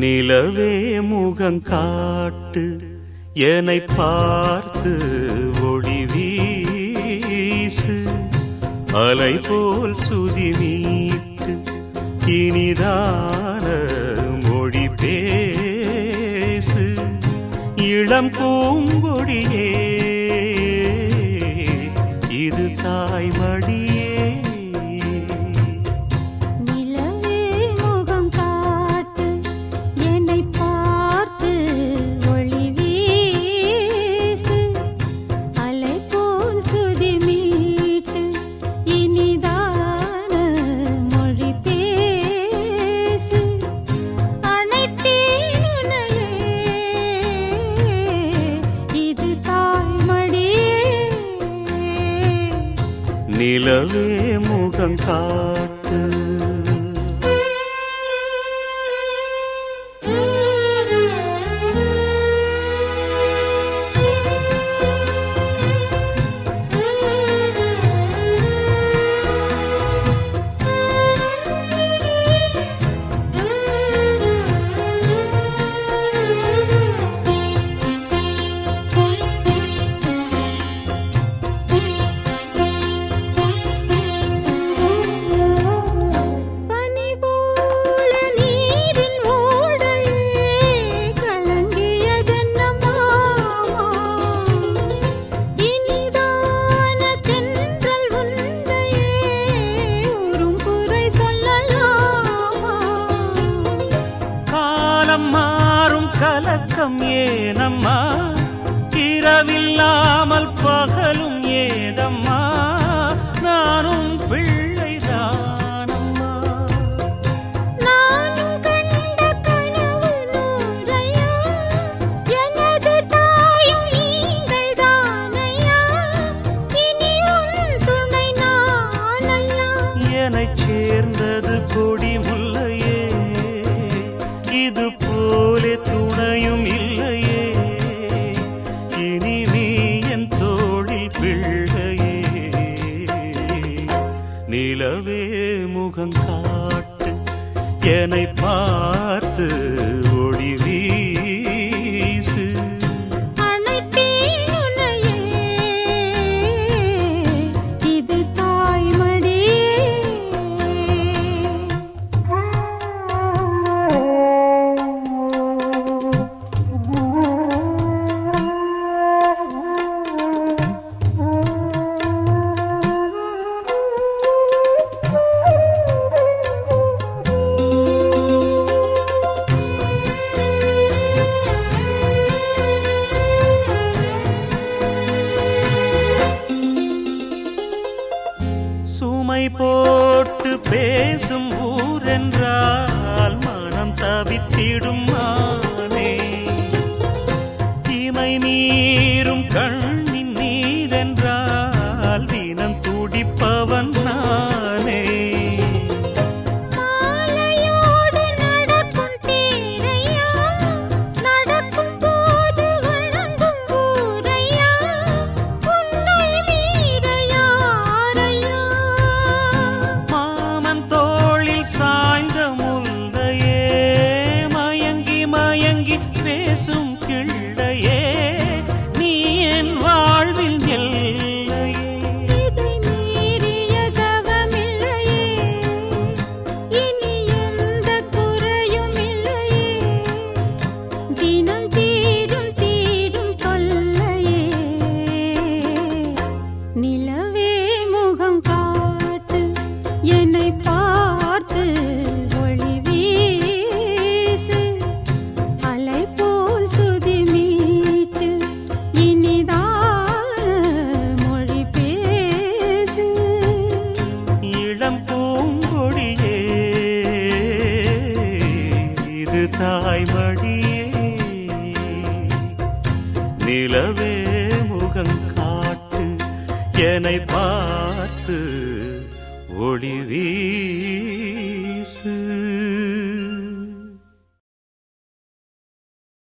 நிலவே முகம் காட்டு என்னை பார்த்து ஒளி வீசு. அலை போல் சுதி நீட்டு இனிதான மொழி பேசு. இளம் பூங்கொடியே இது தாய்மடி நிலவே முகங்காட்டு காலம் மாறும் கலக்கம் ஏனம்மா? இரவில்லாமல் பகலும் ஏதம்மா? நானும் பிள்ளை நிலவே முகங்காட்டு என்னை பார்த்து some தாய்மடியே. நிலவே முகங்காட்டு என்னை பார்த்து ஒளி வீசு.